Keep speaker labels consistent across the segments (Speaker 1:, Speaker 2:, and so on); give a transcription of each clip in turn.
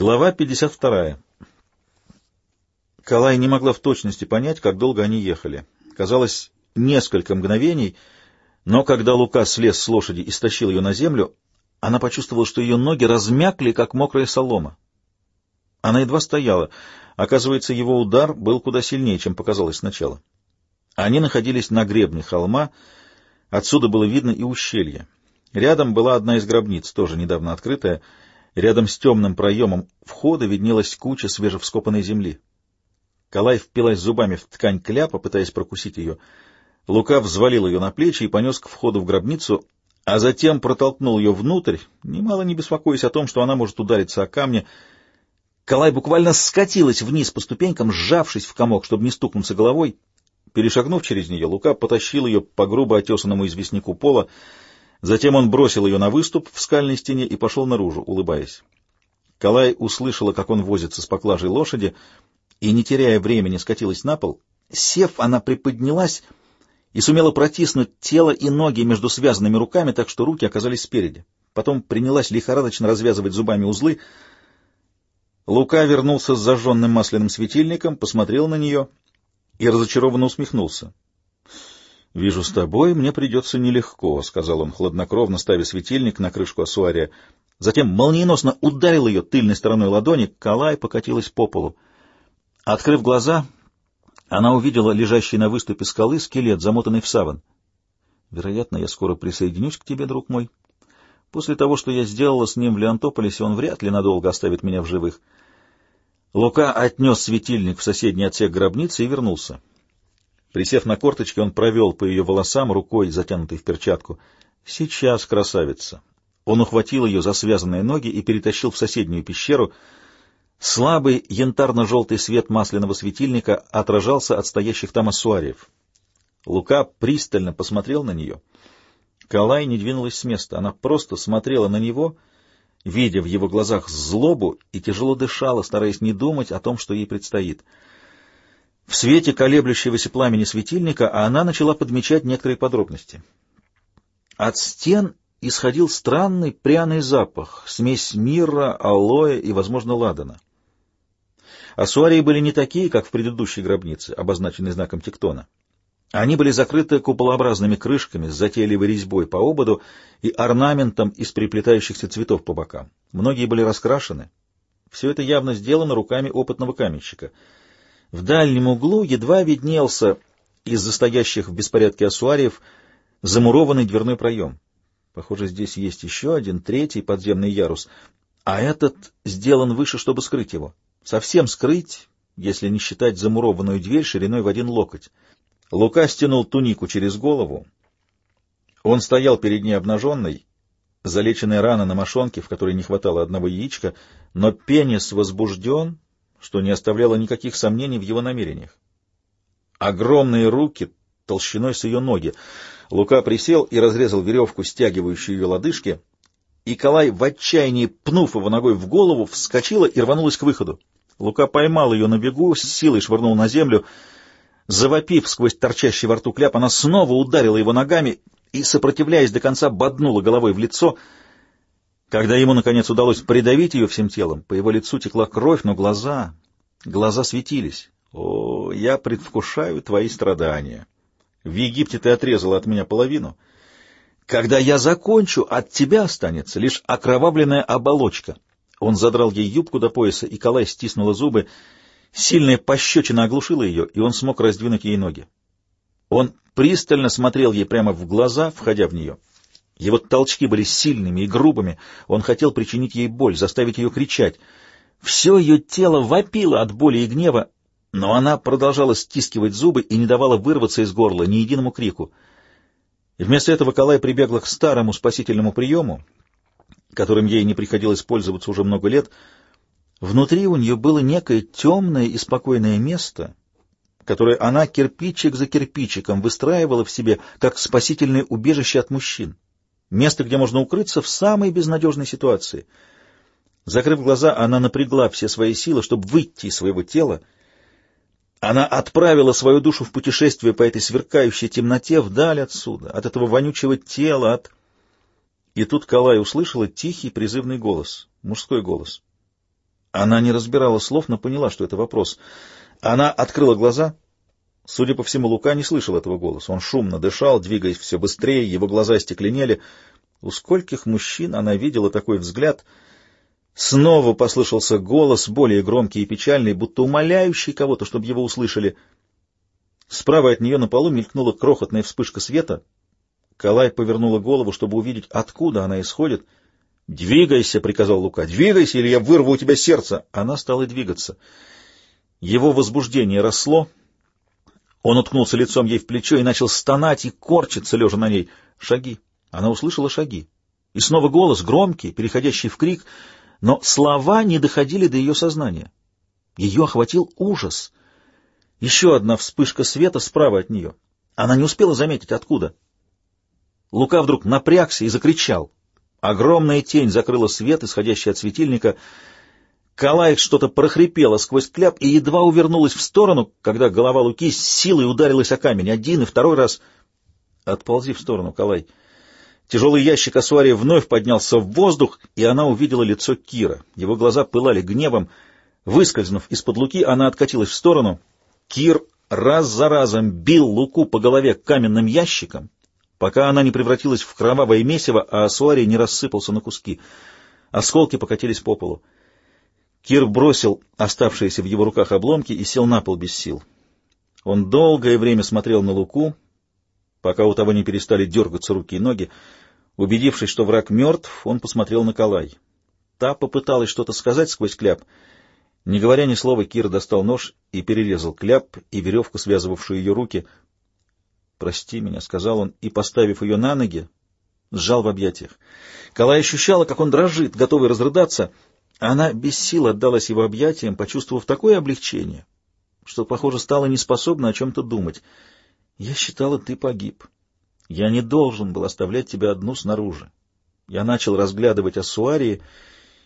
Speaker 1: Глава 52. Калай не могла в точности понять, как долго они ехали. Казалось, несколько мгновений, но когда Лука слез с лошади и стащил ее на землю, она почувствовала, что ее ноги размякли, как мокрая солома. Она едва стояла. Оказывается, его удар был куда сильнее, чем показалось сначала. Они находились на гребне холма, отсюда было видно и ущелье. Рядом была одна из гробниц, тоже недавно открытая, Рядом с темным проемом входа виднелась куча свежевскопанной земли. Калай впилась зубами в ткань кляпа, пытаясь прокусить ее. Лука взвалил ее на плечи и понес к входу в гробницу, а затем протолкнул ее внутрь, немало не беспокоясь о том, что она может удариться о камни. Калай буквально скатилась вниз по ступенькам, сжавшись в комок, чтобы не стукнуться головой. Перешагнув через нее, Лука потащил ее по грубо отесанному известняку пола, Затем он бросил ее на выступ в скальной стене и пошел наружу, улыбаясь. Калай услышала, как он возится с поклажей лошади, и, не теряя времени, скатилась на пол. Сев, она приподнялась и сумела протиснуть тело и ноги между связанными руками, так что руки оказались спереди. Потом принялась лихорадочно развязывать зубами узлы. Лука вернулся с зажженным масляным светильником, посмотрел на нее и разочарованно усмехнулся. «Вижу, с тобой мне придется нелегко», — сказал он, хладнокровно ставя светильник на крышку ассуария. Затем молниеносно ударил ее тыльной стороной ладони, Калай покатилась по полу. Открыв глаза, она увидела лежащий на выступе скалы скелет, замотанный в саван. «Вероятно, я скоро присоединюсь к тебе, друг мой. После того, что я сделала с ним в Леонтополисе, он вряд ли надолго оставит меня в живых». Лука отнес светильник в соседний отсек гробницы и вернулся. Присев на корточки, он провел по ее волосам рукой, затянутой в перчатку. «Сейчас, красавица!» Он ухватил ее за связанные ноги и перетащил в соседнюю пещеру. Слабый янтарно-желтый свет масляного светильника отражался от стоящих там ассуариев. Лука пристально посмотрел на нее. Калай не двинулась с места. Она просто смотрела на него, видя в его глазах злобу, и тяжело дышала, стараясь не думать о том, что ей предстоит — в свете колеблющегося пламени светильника она начала подмечать некоторые подробности. От стен исходил странный пряный запах, смесь мира, алоэ и, возможно, ладана. Асуарии были не такие, как в предыдущей гробнице, обозначенной знаком тектона. Они были закрыты куполообразными крышками с затейливой резьбой по ободу и орнаментом из переплетающихся цветов по бокам. Многие были раскрашены. Все это явно сделано руками опытного каменщика — в дальнем углу едва виднелся из-за в беспорядке асуариев замурованный дверной проем. Похоже, здесь есть еще один, третий подземный ярус, а этот сделан выше, чтобы скрыть его. Совсем скрыть, если не считать замурованную дверь шириной в один локоть. Лука стянул тунику через голову. Он стоял перед ней обнаженный, залеченная рана на мошонке, в которой не хватало одного яичка, но пенис возбужден, что не оставляло никаких сомнений в его намерениях. Огромные руки толщиной с ее ноги. Лука присел и разрезал веревку, стягивающую ее лодыжки. И Калай, в отчаянии пнув его ногой в голову, вскочила и рванулась к выходу. Лука поймал ее на бегу, с силой швырнул на землю. Завопив сквозь торчащий во рту кляп, она снова ударила его ногами и, сопротивляясь до конца, боднула головой в лицо — когда ему, наконец, удалось придавить ее всем телом, по его лицу текла кровь, но глаза... Глаза светились. «О, я предвкушаю твои страдания. В Египте ты отрезала от меня половину. Когда я закончу, от тебя останется лишь окровавленная оболочка». Он задрал ей юбку до пояса, и Калай стиснула зубы. Сильная пощечина оглушила ее, и он смог раздвинуть ей ноги. Он пристально смотрел ей прямо в глаза, входя в нее. Его толчки были сильными и грубыми, он хотел причинить ей боль, заставить ее кричать. Все ее тело вопило от боли и гнева, но она продолжала стискивать зубы и не давала вырваться из горла ни единому крику. Вместо этого Калай прибегла к старому спасительному приему, которым ей не приходилось пользоваться уже много лет. Внутри у нее было некое темное и спокойное место, которое она кирпичик за кирпичиком выстраивала в себе как спасительное убежище от мужчин. Место, где можно укрыться в самой безнадежной ситуации. Закрыв глаза, она напрягла все свои силы, чтобы выйти из своего тела. Она отправила свою душу в путешествие по этой сверкающей темноте вдаль отсюда, от этого вонючего тела, от... И тут Калай услышала тихий призывный голос, мужской голос. Она не разбирала слов, но поняла, что это вопрос. Она открыла глаза. Судя по всему, Лука не слышал этого голоса. Он шумно дышал, двигаясь все быстрее, его глаза стекленели. У скольких мужчин она видела такой взгляд. Снова послышался голос, более громкий и печальный, будто умоляющий кого-то, чтобы его услышали. Справа от нее на полу мелькнула крохотная вспышка света. Калай повернула голову, чтобы увидеть, откуда она исходит — «Двигайся!» — приказал Лука. «Двигайся, или я вырву у тебя сердце!» Она стала двигаться. Его возбуждение росло. Он уткнулся лицом ей в плечо и начал стонать и корчиться, лежа на ней. Шаги. Она услышала шаги. И снова голос, громкий, переходящий в крик, но слова не доходили до ее сознания. Ее охватил ужас. Еще одна вспышка света справа от нее. Она не успела заметить, откуда. Лука вдруг напрягся и закричал. Огромная тень закрыла свет, исходящий от светильника. Калаек что-то прохрипела сквозь кляп и едва увернулась в сторону, когда голова Луки с силой ударилась о камень. Один и второй раз. Отползи в сторону, Калай. Тяжелый ящик Асуария вновь поднялся в воздух, и она увидела лицо Кира. Его глаза пылали гневом. Выскользнув из-под Луки, она откатилась в сторону. Кир раз за разом бил Луку по голове каменным ящиком, пока она не превратилась в кровавое месиво, а Асуарий не рассыпался на куски. Осколки покатились по полу. Кир бросил оставшиеся в его руках обломки и сел на пол без сил. Он долгое время смотрел на Луку, пока у того не перестали дергаться руки и ноги. Убедившись, что враг мертв, он посмотрел на Калай. Та попыталась что-то сказать сквозь кляп. Не говоря ни слова, Кир достал нож и перерезал кляп и веревку, связывавшую ее руки — «Прости меня», — сказал он, и, поставив ее на ноги, сжал в объятиях. Калай ощущала, как он дрожит, готовый разрыдаться. Она без сил отдалась его объятиям, почувствовав такое облегчение, что, похоже, стала неспособна о чем-то думать. «Я считала, ты погиб. Я не должен был оставлять тебя одну снаружи. Я начал разглядывать Ассуарии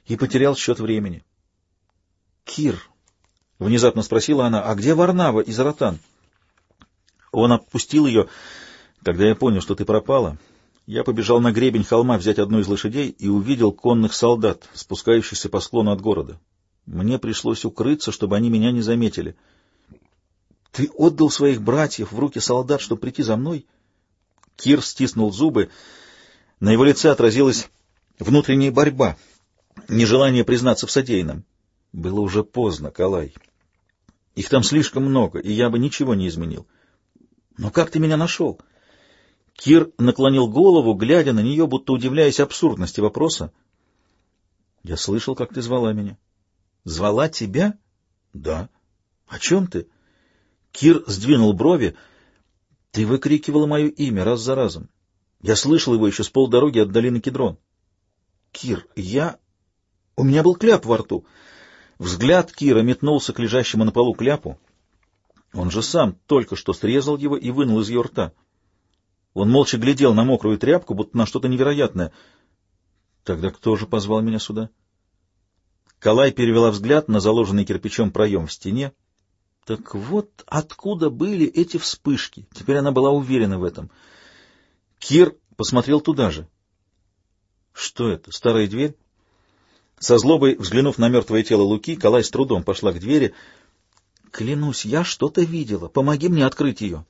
Speaker 1: и потерял счет времени». «Кир», — внезапно спросила она, — «а где Варнава и Заратан?» Он отпустил ее, когда я понял, что ты пропала. Я побежал на гребень холма взять одну из лошадей и увидел конных солдат, спускающихся по склону от города. Мне пришлось укрыться, чтобы они меня не заметили. Ты отдал своих братьев в руки солдат, чтобы прийти за мной? Кир стиснул зубы. На его лице отразилась внутренняя борьба, нежелание признаться в содеянном. Было уже поздно, Калай. Их там слишком много, и я бы ничего не изменил. «Но как ты меня нашел?» Кир наклонил голову, глядя на нее, будто удивляясь абсурдности вопроса. «Я слышал, как ты звала меня». «Звала тебя?» «Да». «О чем ты?» Кир сдвинул брови. «Ты выкрикивала мое имя раз за разом. Я слышал его еще с полдороги от долины Кедрон». «Кир, я...» «У меня был кляп во рту». Взгляд Кира метнулся к лежащему на полу кляпу. Он же сам только что срезал его и вынул из ее рта. Он молча глядел на мокрую тряпку, будто на что-то невероятное. Тогда кто же позвал меня сюда? Калай перевела взгляд на заложенный кирпичом проем в стене. Так вот откуда были эти вспышки. Теперь она была уверена в этом. Кир посмотрел туда же. Что это, старая дверь? Со злобой, взглянув на мертвое тело Луки, Калай с трудом пошла к двери — Клянусь, я что-то видела. Помоги мне открыть ее.